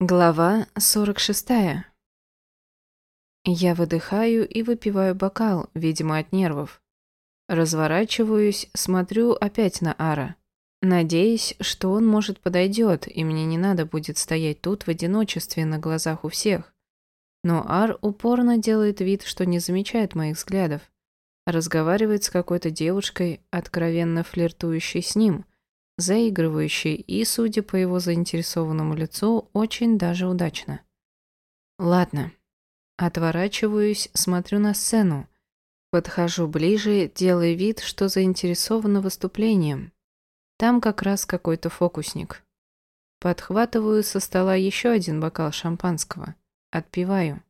Глава 46. Я выдыхаю и выпиваю бокал, видимо, от нервов. Разворачиваюсь, смотрю опять на Ара. Надеюсь, что он, может, подойдет, и мне не надо будет стоять тут в одиночестве на глазах у всех. Но Ар упорно делает вид, что не замечает моих взглядов. Разговаривает с какой-то девушкой, откровенно флиртующей с ним – заигрывающий и, судя по его заинтересованному лицу, очень даже удачно. Ладно. Отворачиваюсь, смотрю на сцену. Подхожу ближе, делая вид, что заинтересована выступлением. Там как раз какой-то фокусник. Подхватываю со стола еще один бокал шампанского. Отпиваю.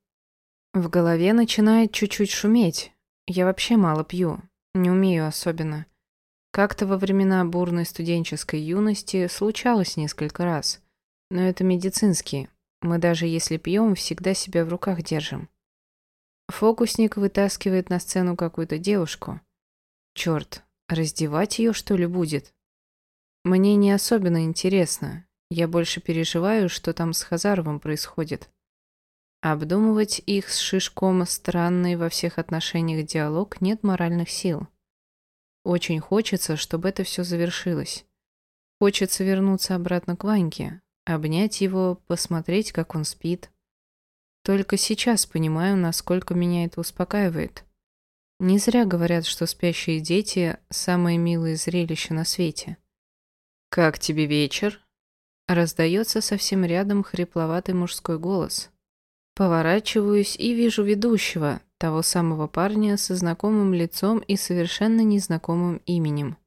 В голове начинает чуть-чуть шуметь. Я вообще мало пью. Не умею особенно. Как-то во времена бурной студенческой юности случалось несколько раз. Но это медицинские. Мы даже если пьем, всегда себя в руках держим. Фокусник вытаскивает на сцену какую-то девушку. Черт, раздевать ее что ли будет? Мне не особенно интересно. Я больше переживаю, что там с Хазаровым происходит. Обдумывать их с Шишком странный во всех отношениях диалог нет моральных сил. Очень хочется, чтобы это все завершилось. Хочется вернуться обратно к Ваньке, обнять его, посмотреть, как он спит. Только сейчас понимаю, насколько меня это успокаивает. Не зря говорят, что спящие дети – самое милое зрелище на свете. «Как тебе вечер?» Раздается совсем рядом хрипловатый мужской голос. Поворачиваюсь и вижу ведущего, того самого парня со знакомым лицом и совершенно незнакомым именем.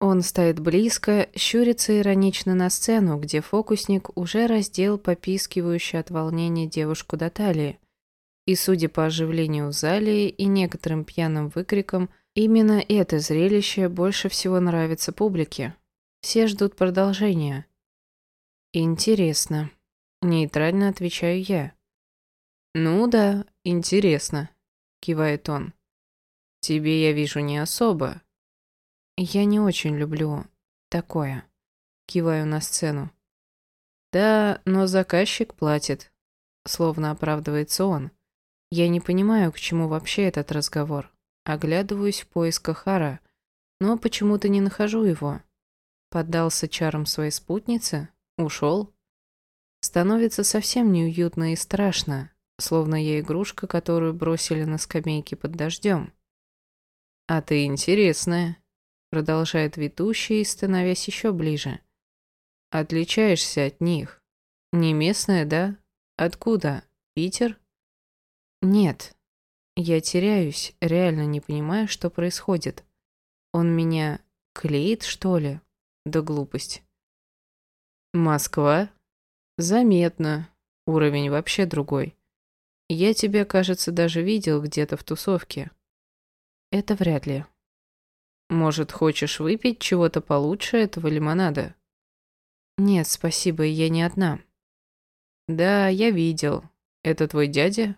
Он стоит близко, щурится иронично на сцену, где фокусник уже раздел попискивающую от волнения девушку до талии. И, судя по оживлению в зале и некоторым пьяным выкрикам, именно это зрелище больше всего нравится публике. Все ждут продолжения. «Интересно», — нейтрально отвечаю я. «Ну да, интересно», кивает он. Тебе я вижу не особо. Я не очень люблю такое. Киваю на сцену. Да, но заказчик платит. Словно оправдывается он. Я не понимаю, к чему вообще этот разговор. Оглядываюсь в поисках Хара, но почему-то не нахожу его. Поддался чарам своей спутницы? Ушел? Становится совсем неуютно и страшно, словно я игрушка, которую бросили на скамейке под дождем. «А ты интересная», — продолжает ведущий, становясь еще ближе. «Отличаешься от них. Не местная, да? Откуда? Питер?» «Нет. Я теряюсь, реально не понимаю, что происходит. Он меня клеит, что ли? Да глупость». «Москва?» «Заметно. Уровень вообще другой». Я тебя, кажется, даже видел где-то в тусовке. Это вряд ли. Может, хочешь выпить чего-то получше этого лимонада? Нет, спасибо, я не одна. Да, я видел. Это твой дядя?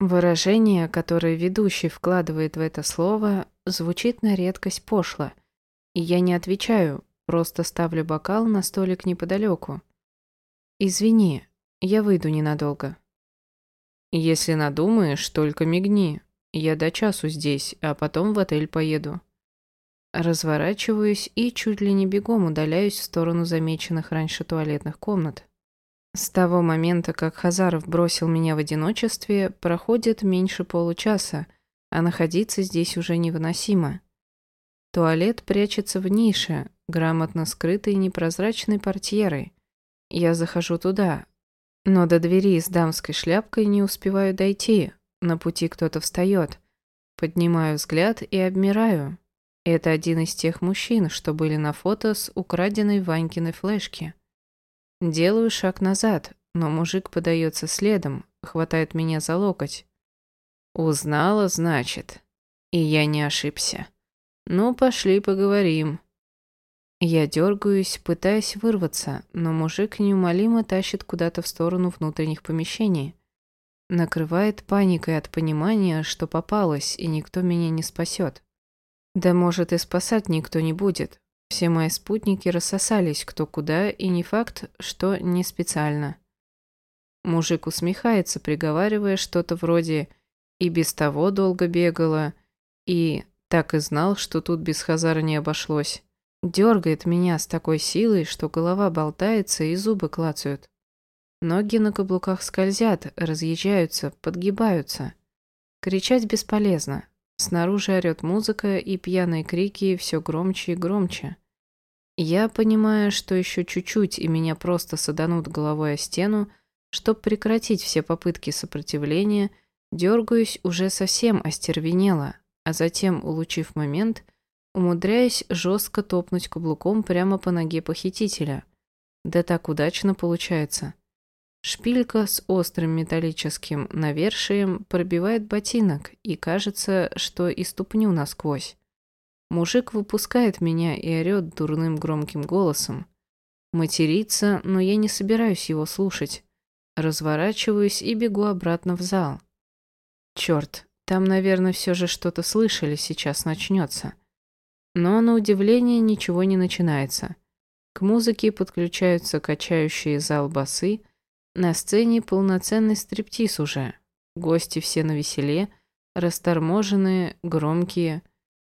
Выражение, которое ведущий вкладывает в это слово, звучит на редкость пошло. И я не отвечаю, просто ставлю бокал на столик неподалеку. Извини, я выйду ненадолго. Если надумаешь, только мигни. Я до часу здесь, а потом в отель поеду. Разворачиваюсь и чуть ли не бегом удаляюсь в сторону замеченных раньше туалетных комнат. С того момента, как Хазаров бросил меня в одиночестве, проходит меньше получаса, а находиться здесь уже невыносимо. Туалет прячется в нише, грамотно скрытой непрозрачной портьерой. Я захожу туда, но до двери с дамской шляпкой не успеваю дойти. На пути кто-то встает. Поднимаю взгляд и обмираю. Это один из тех мужчин, что были на фото с украденной Ванькиной флешки. Делаю шаг назад, но мужик подается следом, хватает меня за локоть. Узнала, значит. И я не ошибся. Ну, пошли поговорим. Я дергаюсь, пытаясь вырваться, но мужик неумолимо тащит куда-то в сторону внутренних помещений. Накрывает паникой от понимания, что попалась, и никто меня не спасет. Да может и спасать никто не будет. Все мои спутники рассосались кто куда, и не факт, что не специально. Мужик усмехается, приговаривая что-то вроде «и без того долго бегала», и «так и знал, что тут без Хазара не обошлось». Дергает меня с такой силой, что голова болтается и зубы клацают. Ноги на каблуках скользят, разъезжаются, подгибаются. Кричать бесполезно. Снаружи орёт музыка, и пьяные крики все громче и громче. Я понимаю, что еще чуть-чуть, и меня просто саданут головой о стену, чтобы прекратить все попытки сопротивления, дергаюсь уже совсем остервенело, а затем, улучив момент, умудряюсь жестко топнуть каблуком прямо по ноге похитителя. Да так удачно получается. Шпилька с острым металлическим навершием пробивает ботинок, и кажется, что и ступню насквозь. Мужик выпускает меня и орёт дурным громким голосом. Матерится, но я не собираюсь его слушать. Разворачиваюсь и бегу обратно в зал. Черт, там, наверное, все же что-то слышали, сейчас начнется. Но на удивление ничего не начинается. К музыке подключаются качающие зал басы, на сцене полноценный стриптиз уже. Гости все на веселе, расторможенные, громкие.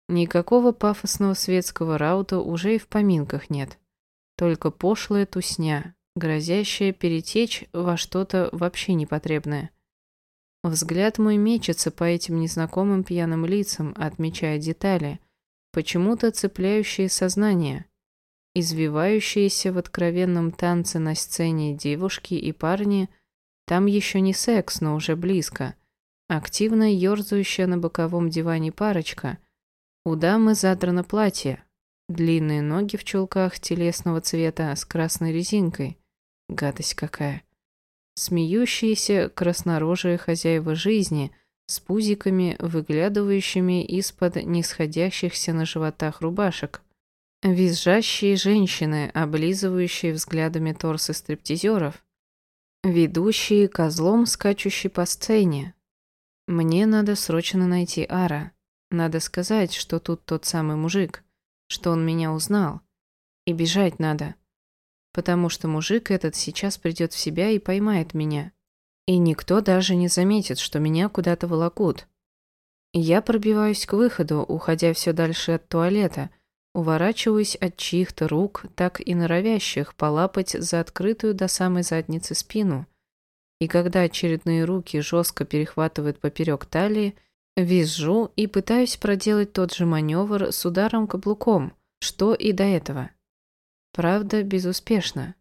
Никакого пафосного светского раута уже и в поминках нет. Только пошлая тусня, грозящая перетечь во что-то вообще непотребное. Взгляд мой мечется по этим незнакомым пьяным лицам, отмечая детали, почему-то цепляющие сознание извивающиеся в откровенном танце на сцене девушки и парни, там еще не секс, но уже близко, активно ерзающая на боковом диване парочка, у дамы задрано платье, длинные ноги в чулках телесного цвета с красной резинкой, гадость какая, смеющиеся краснорожие хозяева жизни с пузиками, выглядывающими из-под нисходящихся на животах рубашек, Визжащие женщины, облизывающие взглядами торсы стриптизеров. Ведущие козлом, скачущий по сцене. Мне надо срочно найти Ара. Надо сказать, что тут тот самый мужик, что он меня узнал. И бежать надо. Потому что мужик этот сейчас придет в себя и поймает меня. И никто даже не заметит, что меня куда-то волокут. Я пробиваюсь к выходу, уходя все дальше от туалета – Уворачиваюсь от чьих-то рук, так и норовящих полапать за открытую до самой задницы спину. И когда очередные руки жестко перехватывают поперек талии, визжу и пытаюсь проделать тот же маневр с ударом каблуком, что и до этого. Правда, безуспешно.